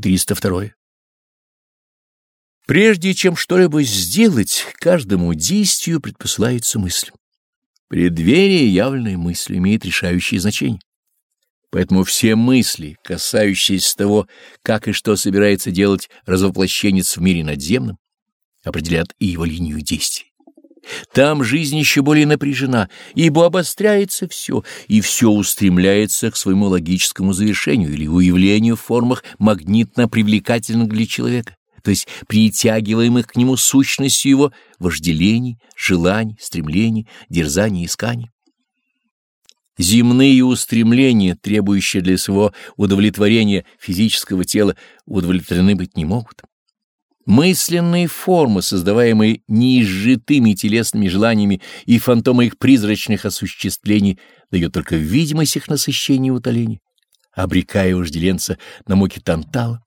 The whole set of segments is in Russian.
402. Прежде чем что-либо сделать, каждому действию предпосылается мысль. Преддверие явленной мысли имеет решающее значение. Поэтому все мысли, касающиеся того, как и что собирается делать развоплощенец в мире надземном, определят и его линию действий. Там жизнь еще более напряжена, ибо обостряется все, и все устремляется к своему логическому завершению или уявлению в формах магнитно-привлекательных для человека, то есть притягиваемых к нему сущностью его вожделений, желаний, стремлений, дерзаний, исканий. Земные устремления, требующие для своего удовлетворения физического тела, удовлетворены быть не могут. Мысленные формы, создаваемые неизжитыми телесными желаниями и фантомы их призрачных осуществлений, дают только видимость их насыщения и утоления, обрекая вожделенца на муки тантала.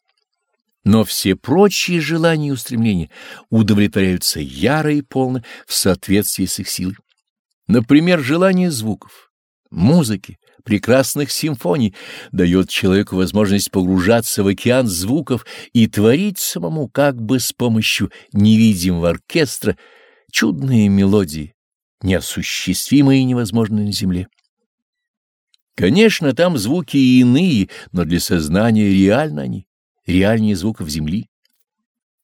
Но все прочие желания и устремления удовлетворяются яро и полно в соответствии с их силой. Например, желание звуков, музыки, прекрасных симфоний дает человеку возможность погружаться в океан звуков и творить самому как бы с помощью невидимого оркестра чудные мелодии, неосуществимые и невозможные на земле. Конечно, там звуки иные, но для сознания реально они, реальнее звуков земли.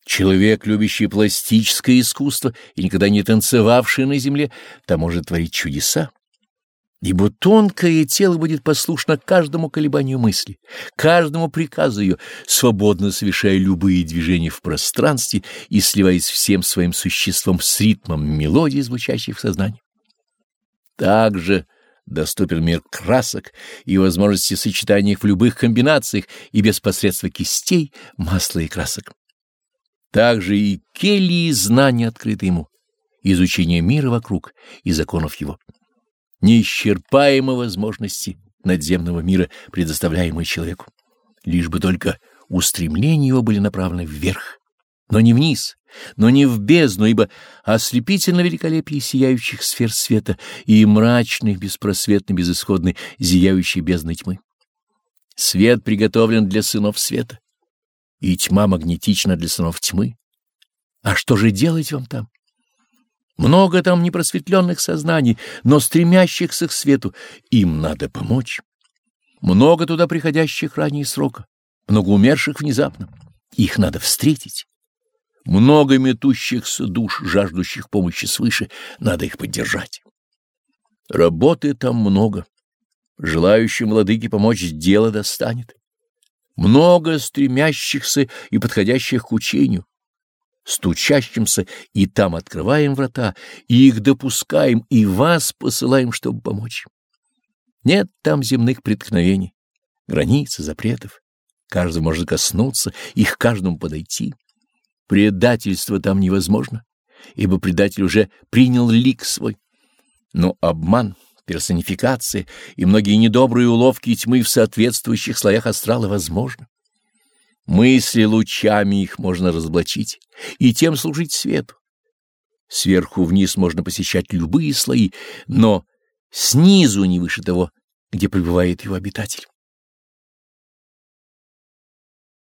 Человек, любящий пластическое искусство и никогда не танцевавший на земле, там может творить чудеса. Ибо тонкое тело будет послушно каждому колебанию мысли, каждому приказу ее, свободно совершая любые движения в пространстве и сливаясь всем своим существом с ритмом мелодий, звучащих в сознании. Также доступен мир красок и возможности сочетания их в любых комбинациях и без посредства кистей, масла и красок. Также и кельи знания открыты ему, изучение мира вокруг и законов его неисчерпаемой возможности надземного мира, предоставляемой человеку. Лишь бы только устремления его были направлены вверх, но не вниз, но не в бездну, ибо ослепительно великолепие сияющих сфер света и мрачных, беспросветно безысходной, зияющей бездны тьмы. Свет приготовлен для сынов света, и тьма магнетична для сынов тьмы. А что же делать вам там? Много там непросветленных сознаний, но стремящихся к свету. Им надо помочь. Много туда приходящих ранее срока, много умерших внезапно. Их надо встретить. Много метущихся душ, жаждущих помощи свыше, надо их поддержать. Работы там много. Желающим владыке помочь дело достанет. Много стремящихся и подходящих к учению стучащимся, и там открываем врата, и их допускаем, и вас посылаем, чтобы помочь. Нет там земных преткновений, границ и запретов. Каждый может коснуться, их каждому подойти. Предательство там невозможно, ибо предатель уже принял лик свой. Но обман, персонификация и многие недобрые уловки тьмы в соответствующих слоях астрала возможны. Мысли лучами их можно разоблачить и тем служить свету. Сверху вниз можно посещать любые слои, но снизу не выше того, где пребывает его обитатель.